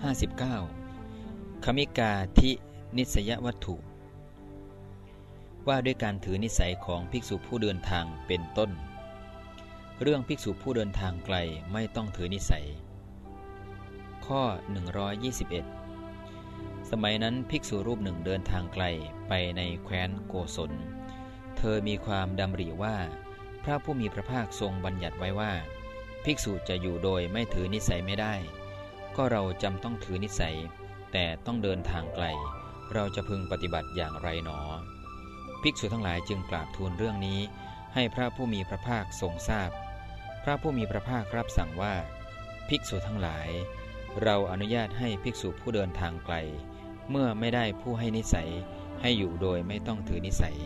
59. คมิกาทินิสยวัตถุ ว่าด้วยการถือนิสัยของภิกษุผู้เดินทางเป็นต้น เรื่องภิกษุผู้เดินทางไกลไม่ต้องถือนิสัย ข้อ 121 สมัยนั้นภิกษุรูปหนึ่งเดินทางไกลไปในแคว้นโกศล เธอมีความดำริว่า พระผู้มีพระภาคทรงบัญญัติไว้ว่า ภิกษุจะอยู่โดยไม่ถือนิสัยไม่ได้ ก็เราจำต้องถือนิสัย แต่ต้องเดินทางไกล เราจะพึงปฏิบัติอย่างไรหนอ ภิกษุทั้งหลายจึงกราบทูลเรื่องนี้ ให้พระผู้มีพระภาคทรงทราบพพระผู้มีพระภาครับสั่งว่า ภิกษุทั้งหลาย เราอนุญาตให้ภิกษุผู้เดินทางไกล เมื่อไม่ได้ผู้ให้นิสัยให้อยู่โดยไม่ต้องถือนิสัย